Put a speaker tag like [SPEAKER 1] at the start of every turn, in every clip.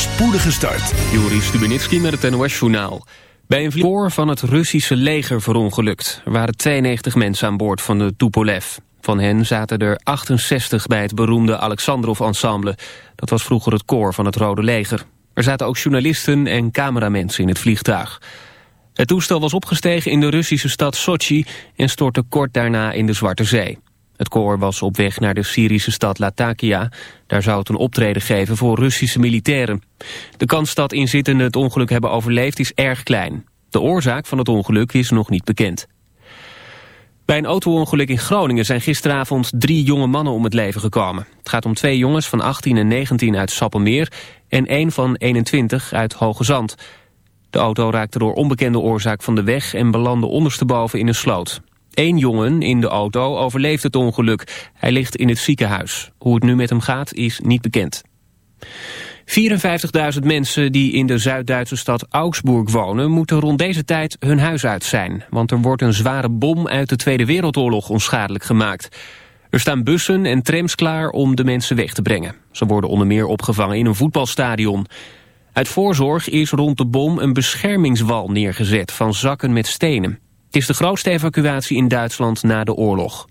[SPEAKER 1] spoedige start.
[SPEAKER 2] Joris Stubenitski met het NOS-journaal. Bij een vliegtuig van het Russische leger verongelukt. Er waren 92 mensen aan boord van de Tupolev. Van hen zaten er 68 bij het beroemde Alexandrov-ensemble. Dat was vroeger het koor van het Rode Leger. Er zaten ook journalisten en cameramensen in het vliegtuig. Het toestel was opgestegen in de Russische stad Sochi... en stortte kort daarna in de Zwarte Zee. Het koor was op weg naar de Syrische stad Latakia. Daar zou het een optreden geven voor Russische militairen. De kans dat inzittenden het ongeluk hebben overleefd is erg klein. De oorzaak van het ongeluk is nog niet bekend. Bij een autoongeluk in Groningen zijn gisteravond drie jonge mannen om het leven gekomen. Het gaat om twee jongens van 18 en 19 uit Sappemeer en één van 21 uit Hoge Zand. De auto raakte door onbekende oorzaak van de weg en belandde ondersteboven in een sloot. Eén jongen in de auto overleeft het ongeluk. Hij ligt in het ziekenhuis. Hoe het nu met hem gaat is niet bekend. 54.000 mensen die in de Zuid-Duitse stad Augsburg wonen... moeten rond deze tijd hun huis uit zijn. Want er wordt een zware bom uit de Tweede Wereldoorlog onschadelijk gemaakt. Er staan bussen en trams klaar om de mensen weg te brengen. Ze worden onder meer opgevangen in een voetbalstadion. Uit voorzorg is rond de bom een beschermingswal neergezet... van zakken met stenen. Het is de grootste evacuatie in Duitsland na de oorlog.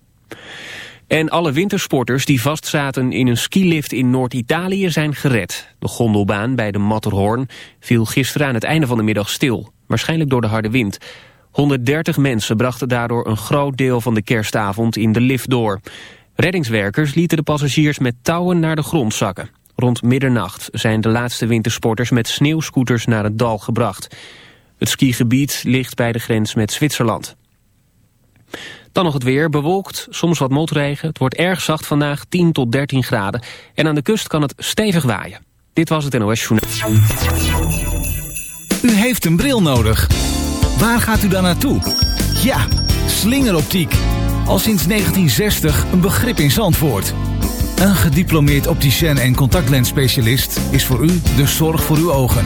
[SPEAKER 2] En alle wintersporters die vastzaten in een skilift in Noord-Italië zijn gered. De gondelbaan bij de Matterhorn viel gisteren aan het einde van de middag stil. Waarschijnlijk door de harde wind. 130 mensen brachten daardoor een groot deel van de kerstavond in de lift door. Reddingswerkers lieten de passagiers met touwen naar de grond zakken. Rond middernacht zijn de laatste wintersporters met sneeuwscooters naar het dal gebracht. Het skigebied ligt bij de grens met Zwitserland. Dan nog het weer, bewolkt, soms wat motregen. Het wordt erg zacht vandaag, 10 tot 13 graden. En aan de kust kan het stevig waaien. Dit was het NOS Journaal.
[SPEAKER 1] U heeft een bril nodig. Waar gaat u dan naartoe? Ja, slingeroptiek. Al sinds 1960 een begrip in Zandvoort. Een gediplomeerd opticien en contactlensspecialist is voor u de zorg voor uw ogen.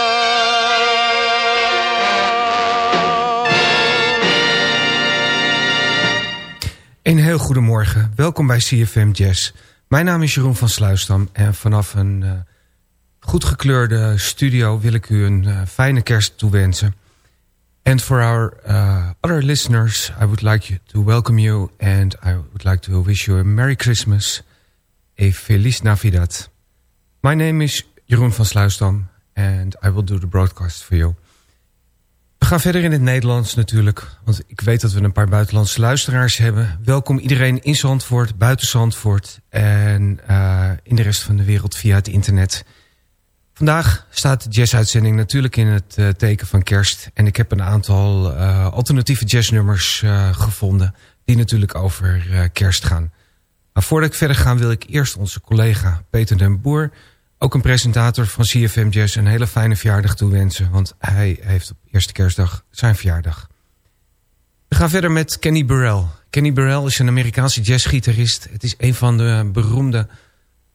[SPEAKER 3] Een heel goedemorgen. Welkom bij CFM Jazz. Mijn naam is Jeroen van Sluisdam en vanaf een uh, goed gekleurde studio wil ik u een uh, fijne kerst toewensen. And for our uh, other listeners, I would like to welcome you and I would like to wish you a Merry Christmas, a Feliz Navidad. My name is Jeroen van Sluisdam and I will do the broadcast for you. We gaan verder in het Nederlands natuurlijk, want ik weet dat we een paar buitenlandse luisteraars hebben. Welkom iedereen in Zandvoort, buiten Zandvoort en uh, in de rest van de wereld via het internet. Vandaag staat de jazzuitzending natuurlijk in het uh, teken van kerst. En ik heb een aantal uh, alternatieve jazznummers gevonden die natuurlijk over kerst gaan. Maar voordat ik verder ga wil ik eerst onze collega Peter den Boer... ook een presentator van CFM Jazz een hele fijne verjaardag toewensen. Want hij heeft op eerste kerstdag zijn verjaardag. We gaan verder met Kenny Burrell. Kenny Burrell is een Amerikaanse jazzgitarist. Het is een van de beroemde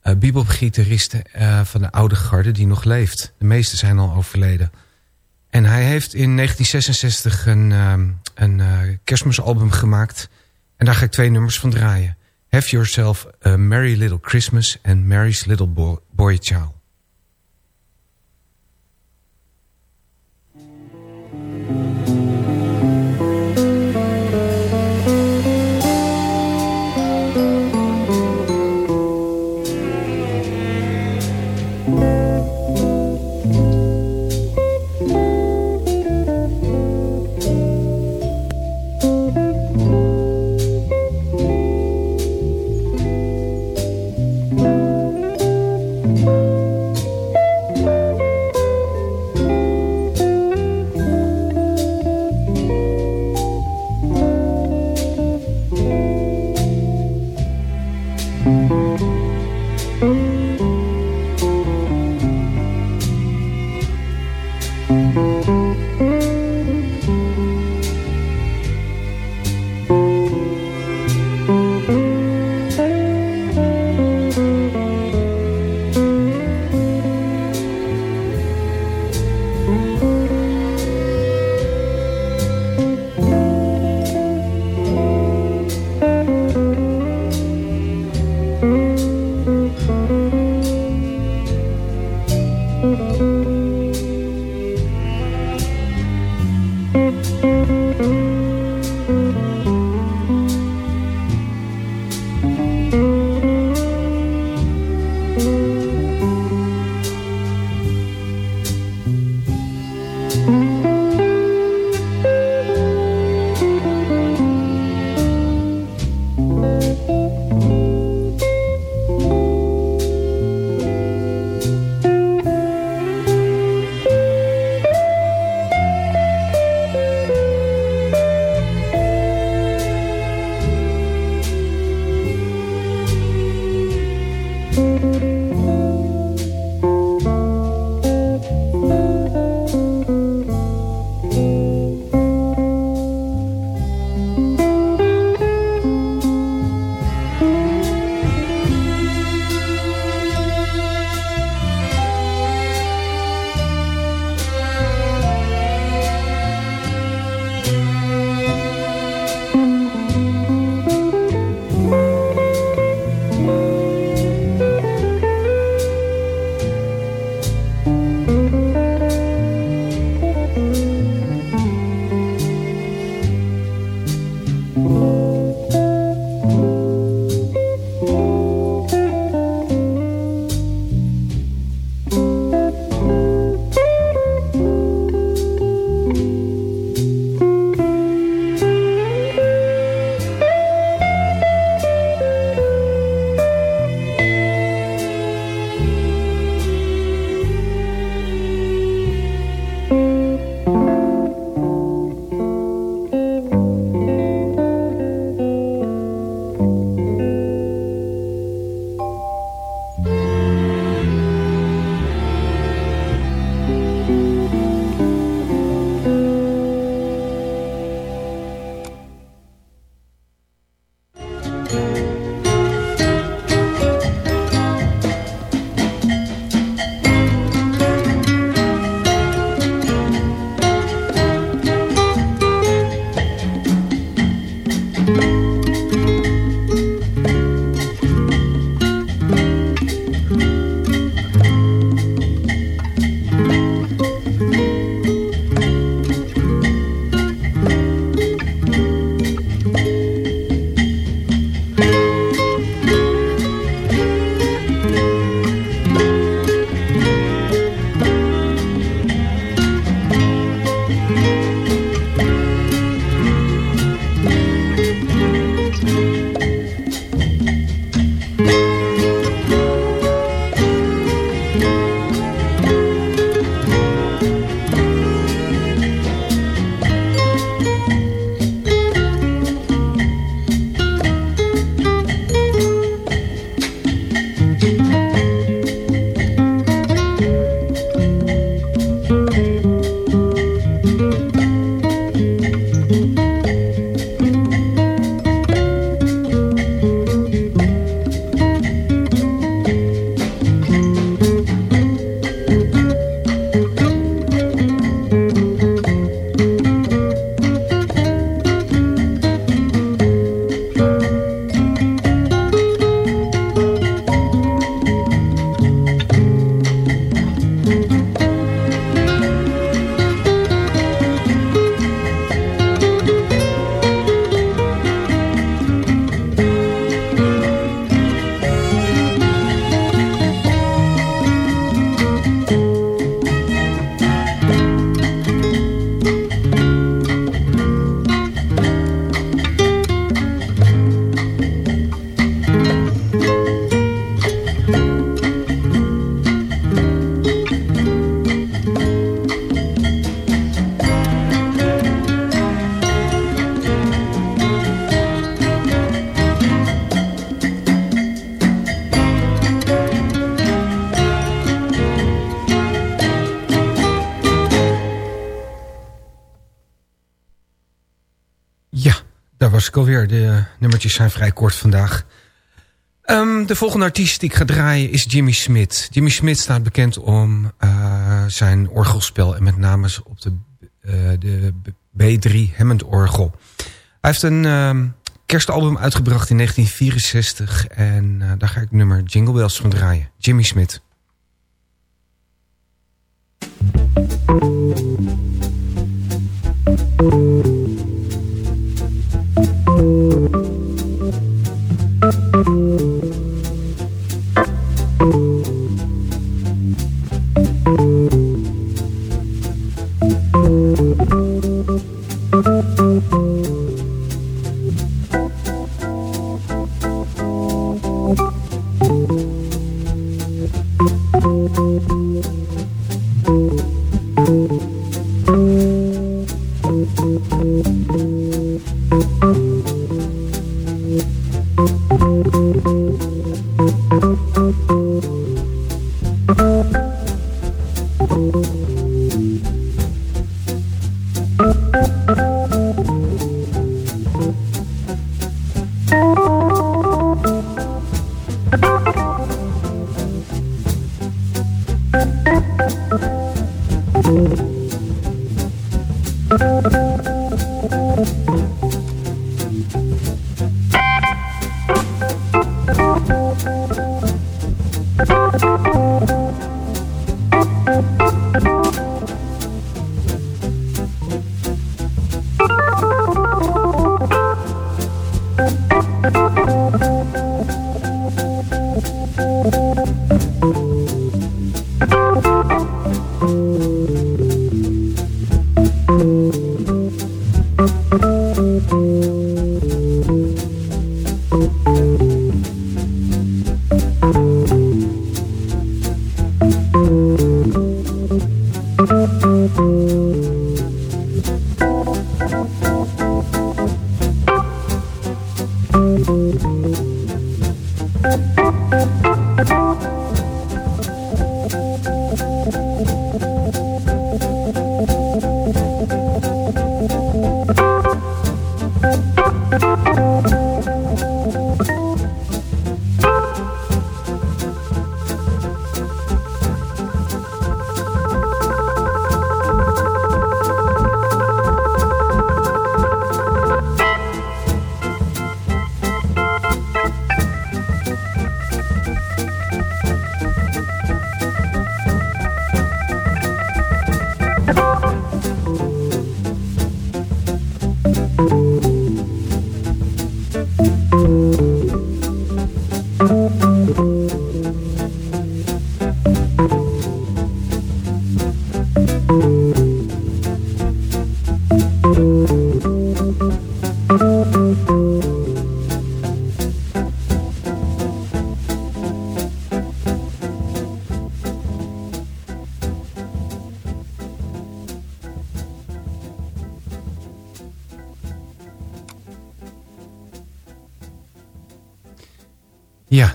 [SPEAKER 3] uh, bebopgitaristen uh, van de oude garde die nog leeft. De meeste zijn al overleden. En hij heeft in 1966 een, um, een uh, kerstmisalbum gemaakt. En daar ga ik twee nummers van draaien. Have Yourself a Merry Little Christmas and Mary's Little Boy, Boy Child. Ik alweer. De nummertjes zijn vrij kort vandaag. Um, de volgende artiest die ik ga draaien is Jimmy Smith. Jimmy Smith staat bekend om uh, zijn orgelspel... en met name op de, uh, de B3 Hammond orgel. Hij heeft een um, kerstalbum uitgebracht in 1964... en daar ga ik nummer Jingle Bells van draaien. Jimmy Smith. Música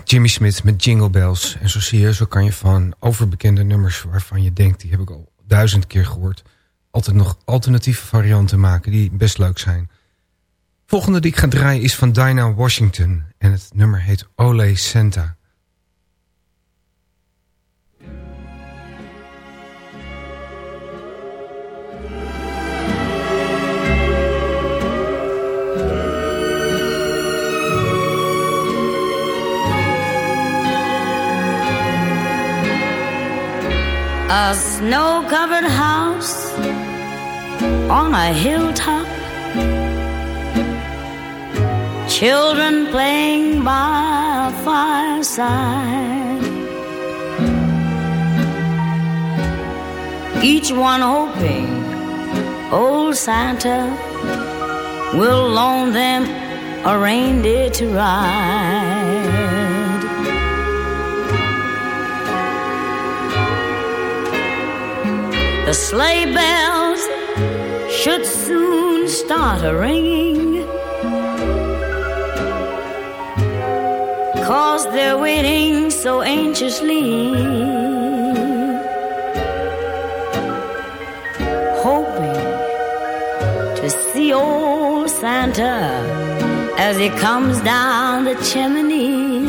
[SPEAKER 3] Jimmy Smith met Jingle Bells. En zo zie je, zo kan je van overbekende nummers... waarvan je denkt, die heb ik al duizend keer gehoord... altijd nog alternatieve varianten maken die best leuk zijn. Volgende die ik ga draaien is van Dinah Washington. En het nummer heet Ole Santa.
[SPEAKER 4] A snow covered house on a hilltop. Children playing by a fireside. Each one hoping old Santa will loan them a reindeer to ride. The sleigh bells should soon start a ringing. Cause they're waiting so anxiously. Hoping to see old Santa as he comes down the chimney.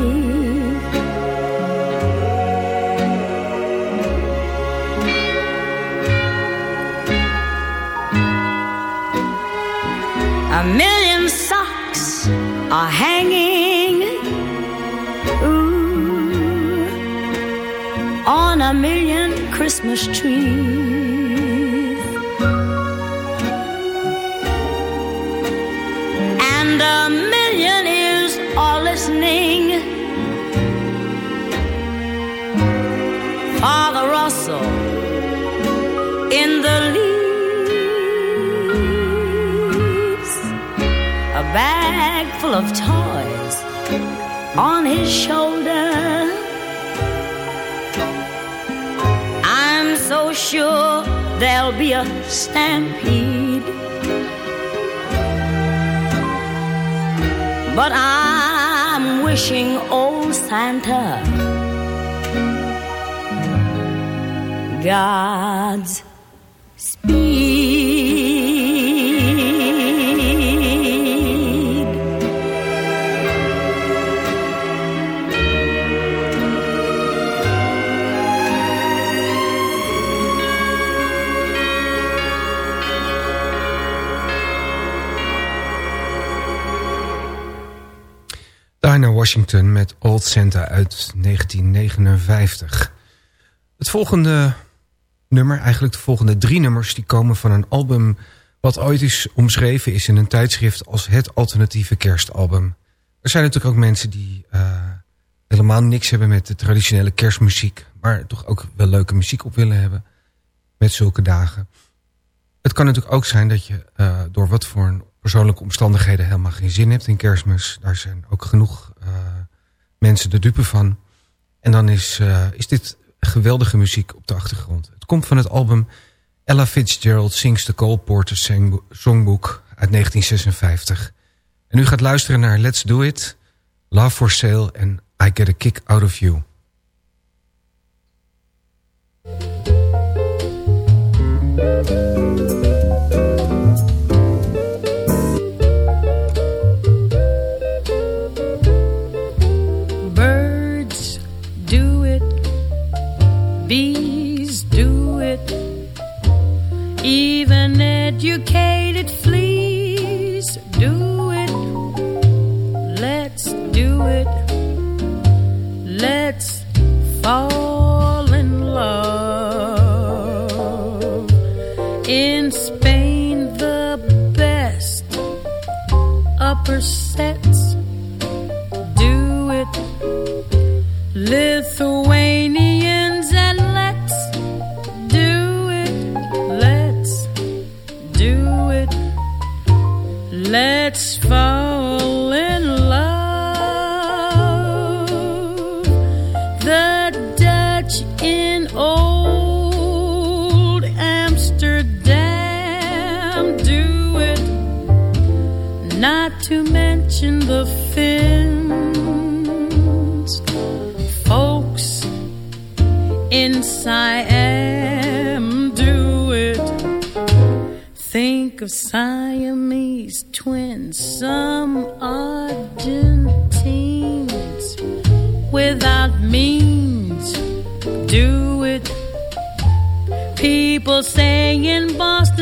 [SPEAKER 4] A million socks are hanging ooh, on a million Christmas trees. And a million ears are listening. Father Russell in the bag full of toys on his shoulder. I'm so sure there'll be a stampede. But I'm wishing old Santa God's speed.
[SPEAKER 3] Washington met Old Santa uit 1959. Het volgende nummer, eigenlijk de volgende drie nummers... die komen van een album wat ooit is omschreven is in een tijdschrift... als het alternatieve kerstalbum. Er zijn natuurlijk ook mensen die uh, helemaal niks hebben met de traditionele kerstmuziek... maar toch ook wel leuke muziek op willen hebben met zulke dagen. Het kan natuurlijk ook zijn dat je uh, door wat voor persoonlijke omstandigheden helemaal geen zin hebt in kerstmis. Daar zijn ook genoeg mensen de dupe van. En dan is, uh, is dit geweldige muziek op de achtergrond. Het komt van het album Ella Fitzgerald Sings the Cole Porter Songbook uit 1956. En u gaat luisteren naar Let's Do It, Love for Sale en I Get a Kick Out of You.
[SPEAKER 5] Educated of Siamese twins, some Argentines without means do it. People say in Boston,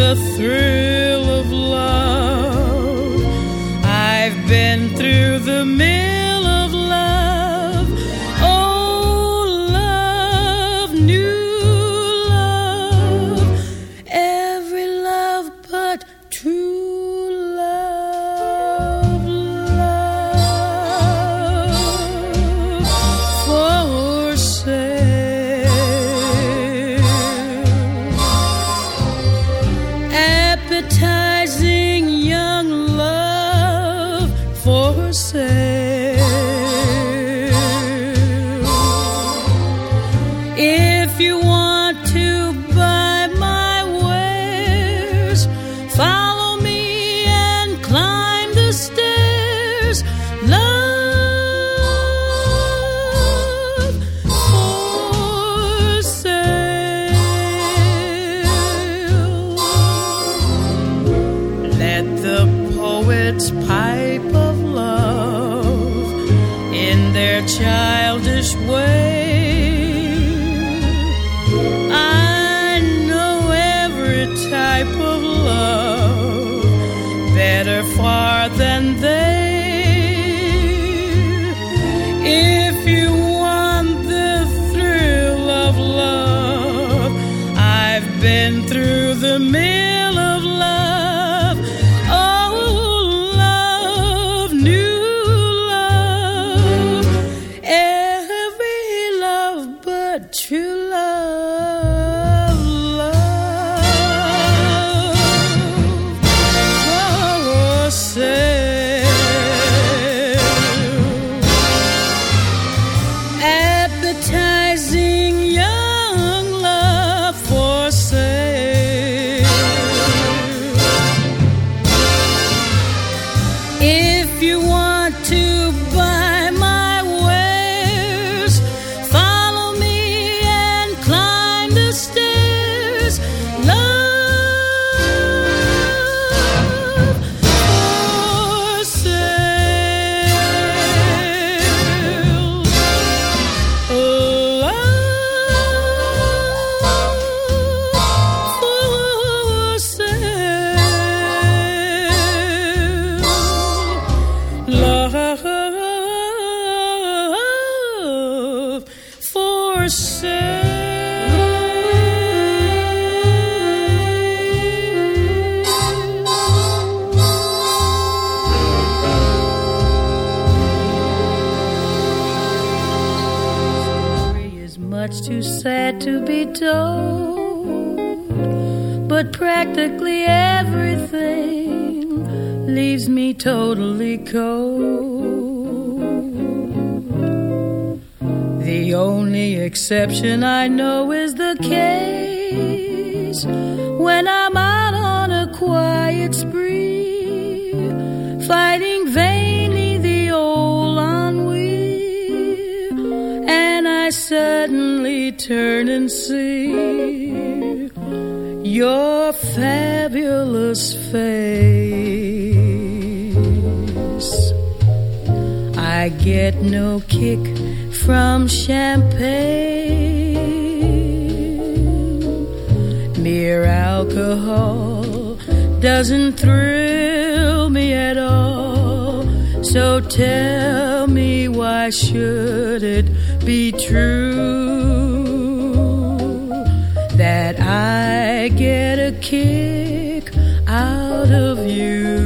[SPEAKER 5] the thrill Love sad to be told, but practically everything leaves me totally cold. The only exception I know is the case when I'm out on a quiet spree, suddenly turn and see your fabulous face. I get no kick from champagne. Mere alcohol doesn't thrill me at all. So tell me why should it be true that I get a kick out of you?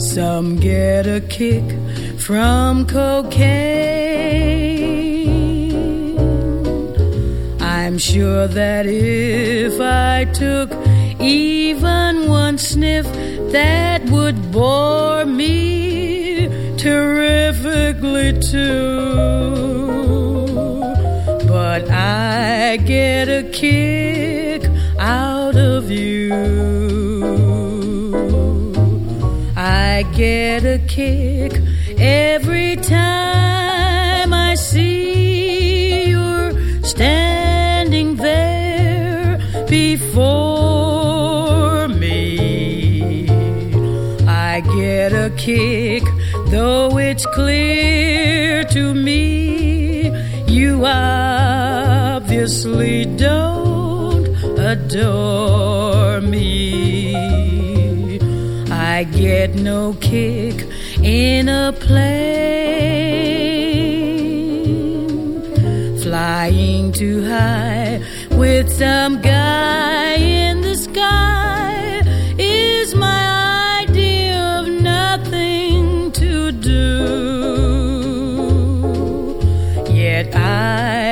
[SPEAKER 5] Some get a kick from cocaine. I'm sure that if I took even one sniff, that would bore me terrifically too. But I get a kick out of you. I get a kick every time I see you're standing there before me. I get a kick, it's clear to me. You obviously don't adore me. I get no kick in a plane, flying too high with some guy in the sky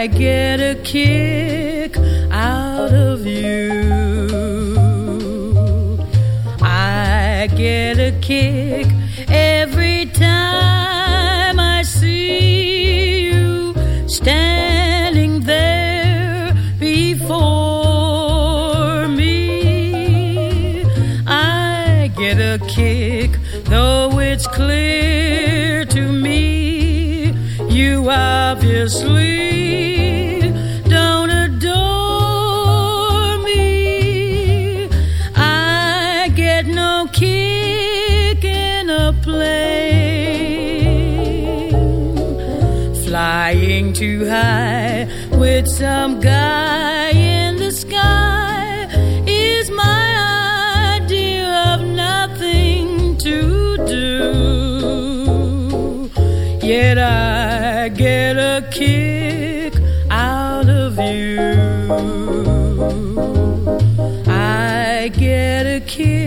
[SPEAKER 5] I get a kick out of you. I get a kick some guy in the sky is my idea of nothing to do. Yet I get a kick out of you. I get a kick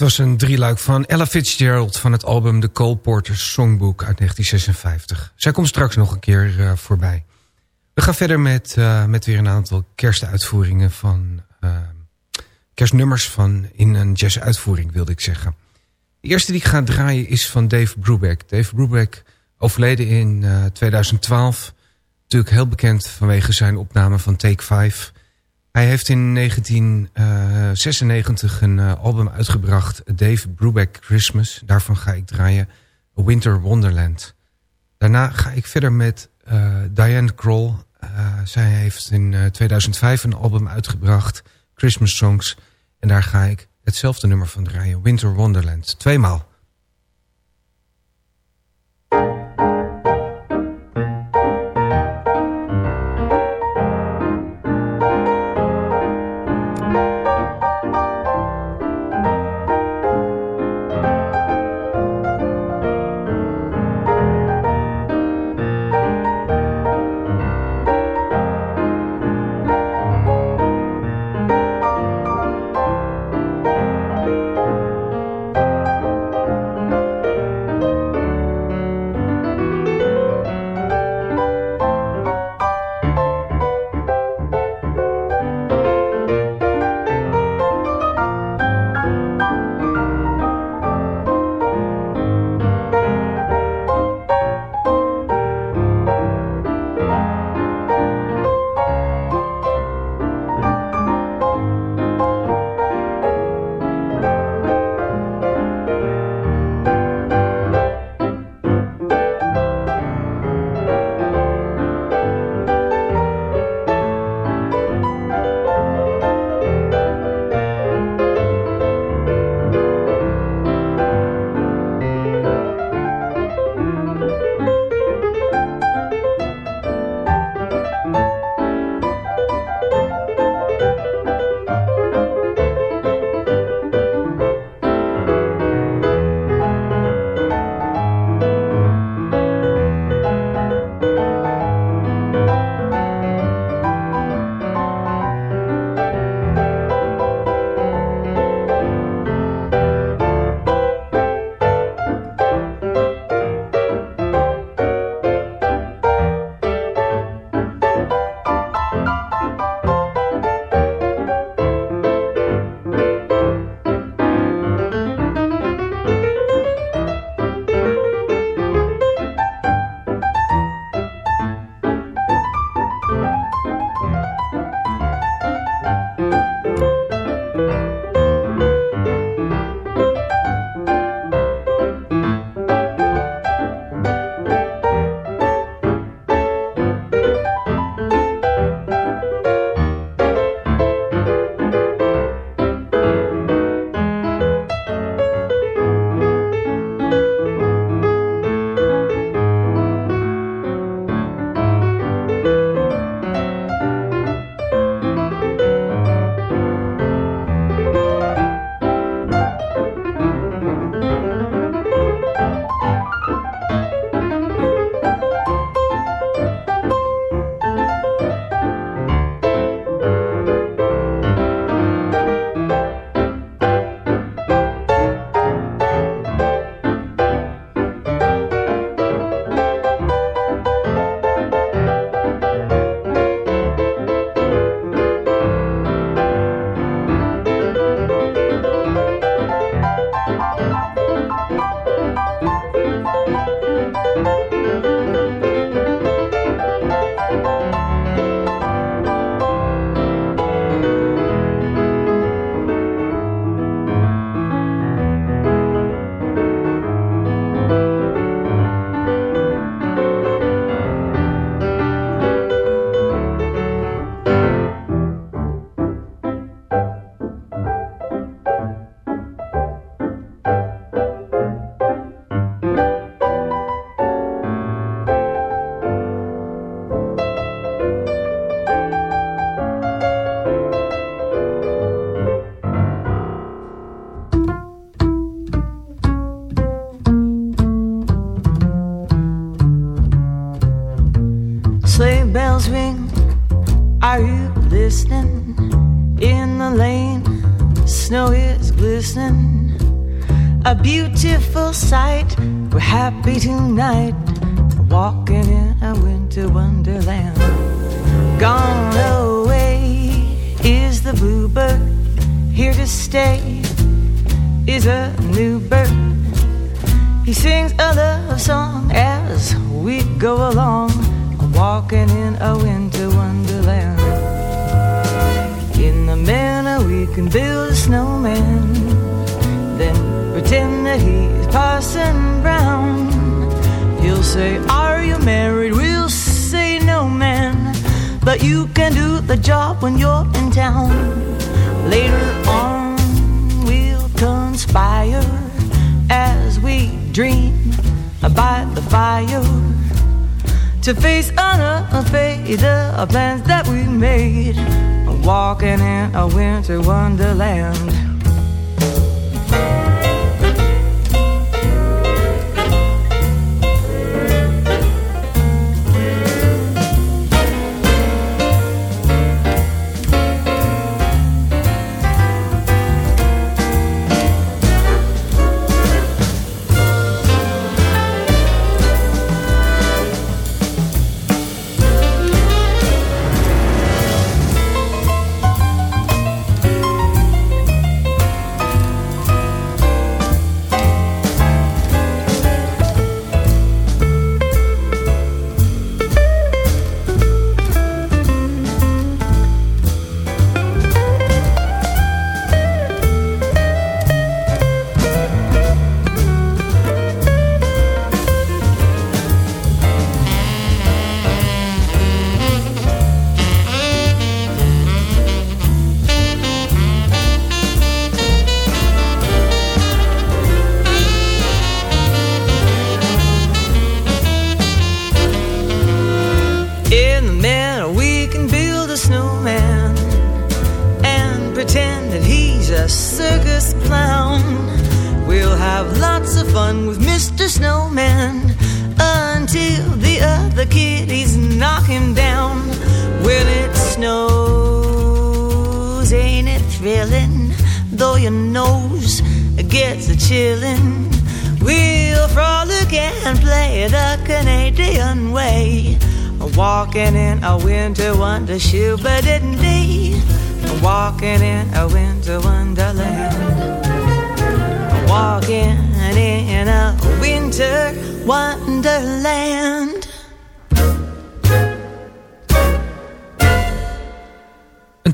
[SPEAKER 3] Dat was een drieluik van Ella Fitzgerald van het album The Cole Porter Songbook uit 1956. Zij komt straks nog een keer uh, voorbij. We gaan verder met, uh, met weer een aantal kerstuitvoeringen van... Uh, kerstnummers van in een jazzuitvoering wilde ik zeggen. De eerste die ik ga draaien is van Dave Brubeck. Dave Brubeck overleden in 2012. Natuurlijk heel bekend vanwege zijn opname van Take 5... Hij heeft in 1996 een uh, album uitgebracht, Dave Brubeck Christmas. Daarvan ga ik draaien Winter Wonderland. Daarna ga ik verder met uh, Diane Kroll. Zij heeft in 2005 een album uitgebracht, Christmas Songs. En daar ga ik hetzelfde nummer van draaien, Winter Wonderland. Tweemaal.
[SPEAKER 6] He sings a love song as we go along, walking in a winter wonderland. In the manner we can build a snowman, then pretend that he's Parson Brown. He'll say, Are you married? We'll say, No, man. But you can do the job when you're in town. Later on, we'll conspire as we dream the fire to face unafraid the plans that we made. Walking in a winter wonderland. that he's a circus clown. We'll have lots of fun with Mr. Snowman until the other kitties knock him down. When it snows, ain't it thrilling? Though your nose gets a chillin', we'll frolic and play the Canadian way, walking in a winter wonder shoe, but didn't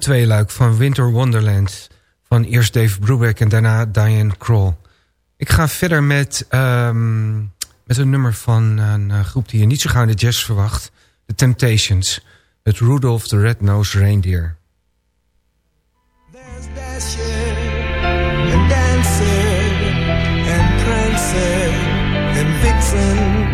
[SPEAKER 3] tweeluik van Winter Wonderland... van eerst Dave Brubeck en daarna Diane Kroll. Ik ga verder met, um, met een nummer van een uh, groep... die je niet zo gauw in de jazz verwacht. The Temptations. Het Rudolph the Red-Nosed Reindeer.
[SPEAKER 7] And dancing and prancing and vixen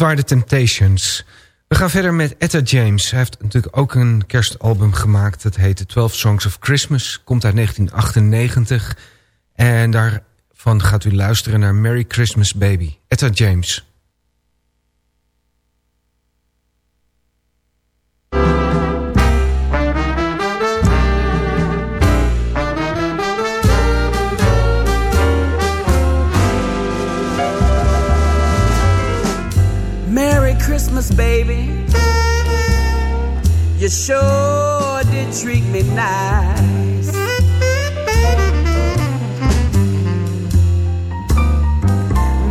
[SPEAKER 3] waren de Temptations. We gaan verder met Etta James. Hij heeft natuurlijk ook een kerstalbum gemaakt. Dat heet 12 Songs of Christmas. Komt uit 1998. En daarvan gaat u luisteren naar Merry Christmas Baby. Etta James.
[SPEAKER 8] Baby. You sure did treat me nice.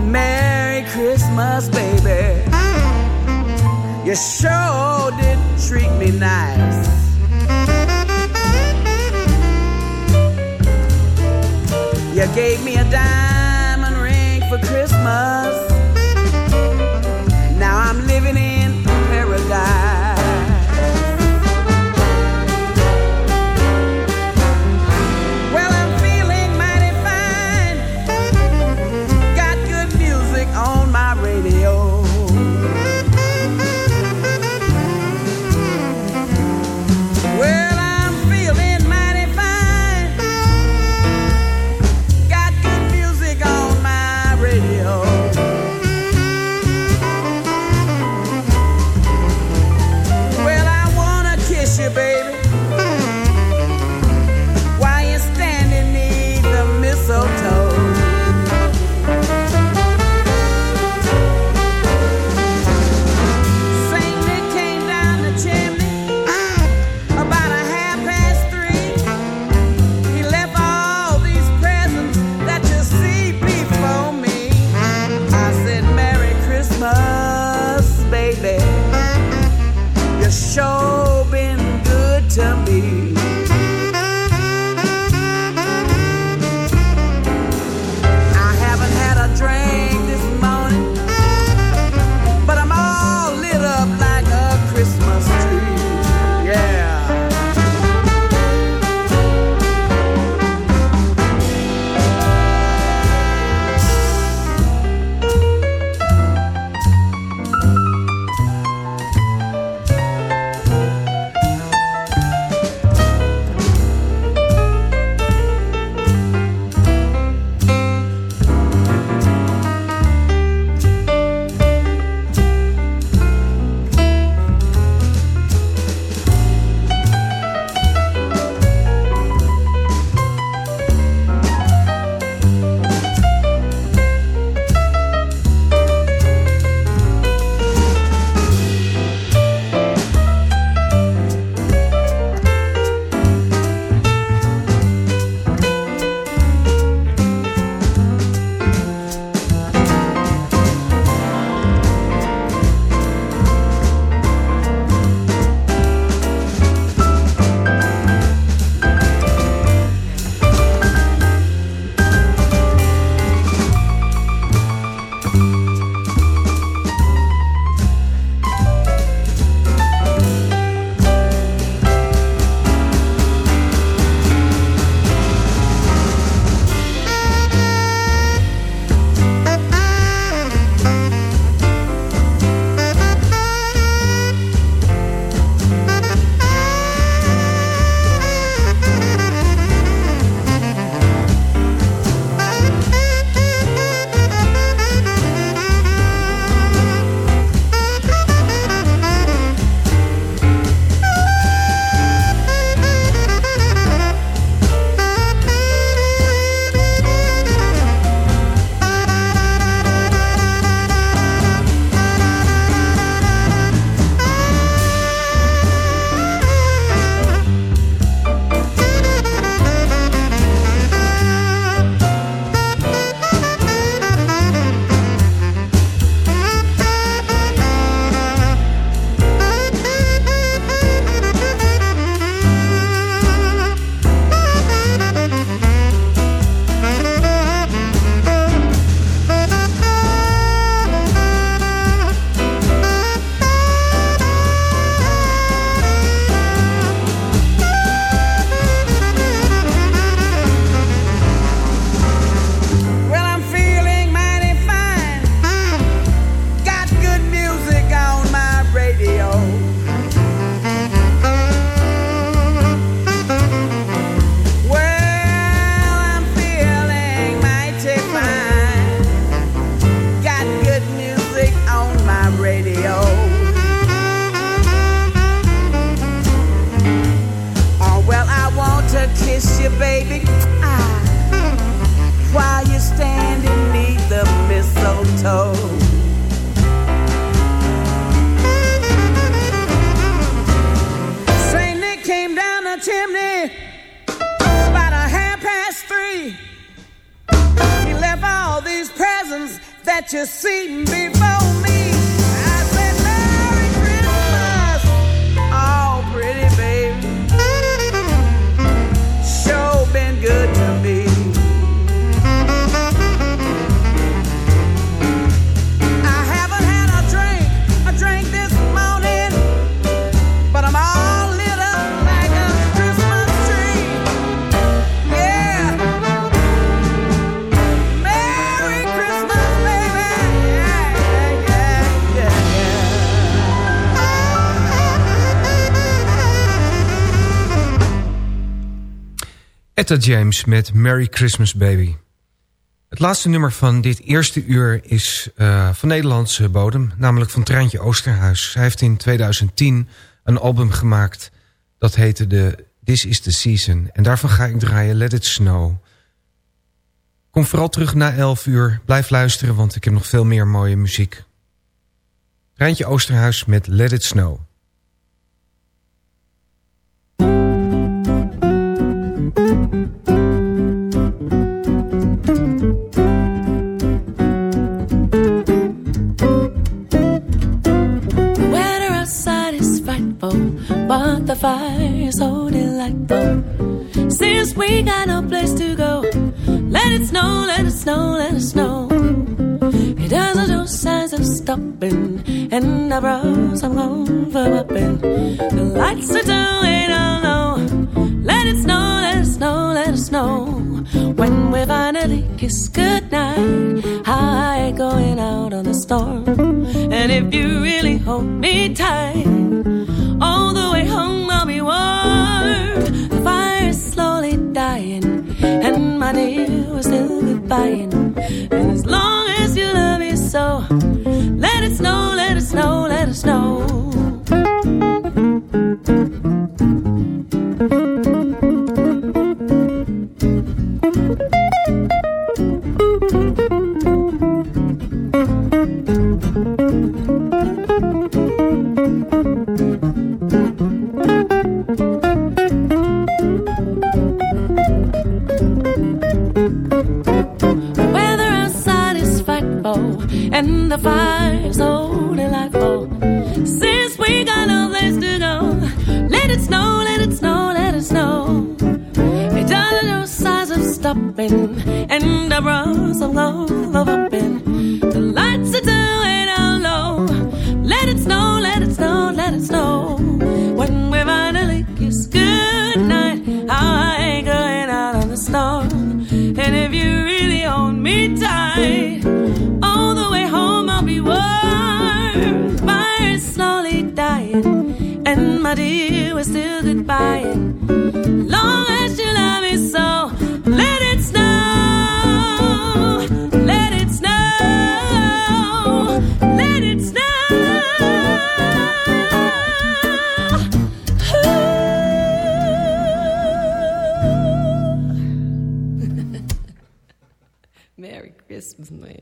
[SPEAKER 8] Merry Christmas, baby. You sure did treat me nice. You gave me a diamond ring for Christmas.
[SPEAKER 3] Etta James met Merry Christmas Baby. Het laatste nummer van dit eerste uur is uh, van Nederlandse bodem, namelijk van Treintje Oosterhuis. Zij heeft in 2010 een album gemaakt dat heette de This is the Season. En daarvan ga ik draaien Let It Snow. Kom vooral terug na 11 uur. Blijf luisteren, want ik heb nog veel meer mooie muziek. Treintje Oosterhuis met Let It Snow.
[SPEAKER 5] We got no place to go, let it snow, let it snow, let it snow. It doesn't show signs of stopping, and I brought some home for popping. The lights are down and I know. Let it snow, let it snow, let it snow. When we finally kiss goodnight, I ain't going out on the storm. And if you really hold me tight, Merry Christmas, man.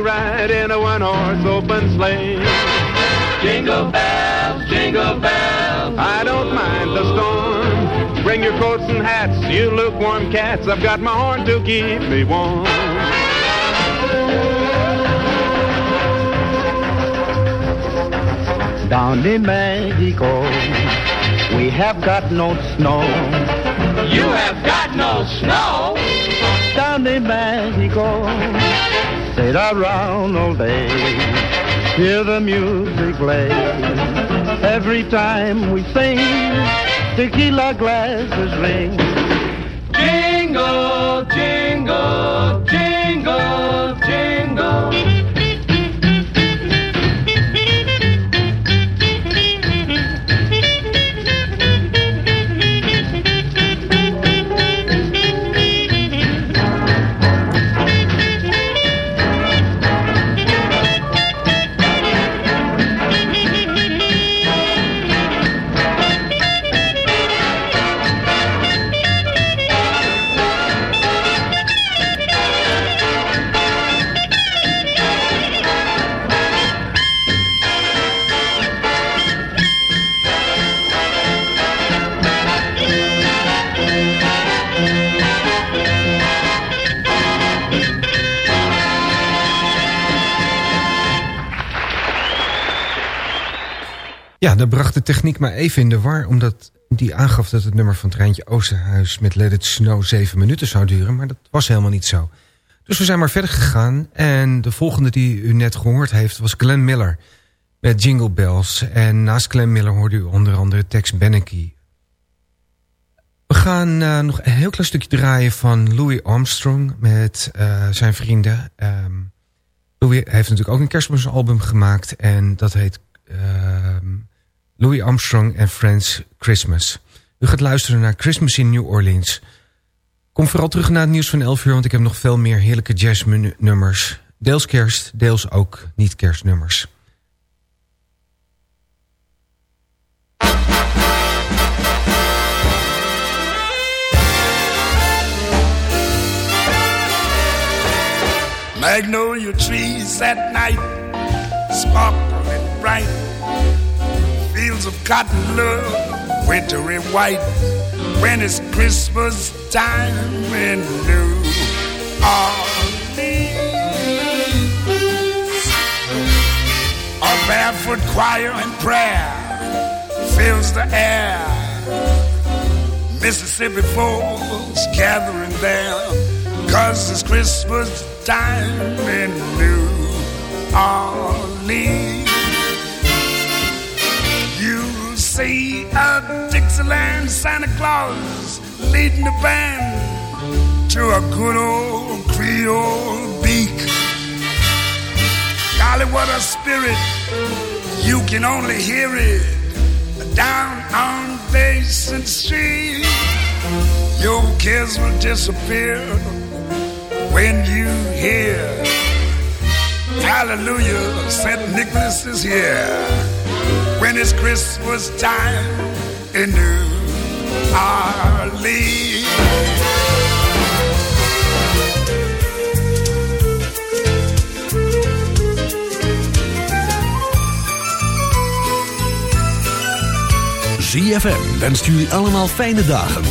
[SPEAKER 9] ride in a one-horse open sleigh. Jingle bells, jingle bells. I don't mind the storm. Bring your coats and hats, you lukewarm cats. I've got my horn to keep me warm.
[SPEAKER 10] Down in Mexico, we have got no snow.
[SPEAKER 11] You have got no snow?
[SPEAKER 10] Down in Mexico, sit around all day, hear the music play. Every time we sing, tequila glasses ring.
[SPEAKER 11] Jingle, jingle, jingle,
[SPEAKER 3] Ja, daar bracht de techniek maar even in de war... omdat die aangaf dat het nummer van Treintje Oosterhuis... met Let It Snow zeven minuten zou duren, maar dat was helemaal niet zo. Dus we zijn maar verder gegaan en de volgende die u net gehoord heeft... was Glenn Miller met Jingle Bells. En naast Glenn Miller hoorde u onder andere Tex Beneke. We gaan uh, nog een heel klein stukje draaien van Louis Armstrong... met uh, zijn vrienden. Um, Louis heeft natuurlijk ook een kerstmisalbum gemaakt... en dat heet... Uh, Louis Armstrong en Friends Christmas. U gaat luisteren naar Christmas in New Orleans. Kom vooral terug naar het nieuws van 11 uur... want ik heb nog veel meer heerlijke jazznummers. Deels kerst, deels ook niet kerstnummers.
[SPEAKER 12] Magnolia trees at night Sparkling bright fields of cotton love, wintry white, when it's Christmas time in New Orleans. A barefoot choir and prayer fills the air. Mississippi folks gathering there, cause it's Christmas time in New Orleans. See a Dixieland Santa Claus leading the band to a good old Creole beak. Golly, what a spirit! You can only hear it down on Basin Street. Your cares will disappear when you hear Hallelujah, St. Nicholas is here when it's Christmas time in New Orleans.
[SPEAKER 13] ZFM wenst jullie allemaal fijne dagen.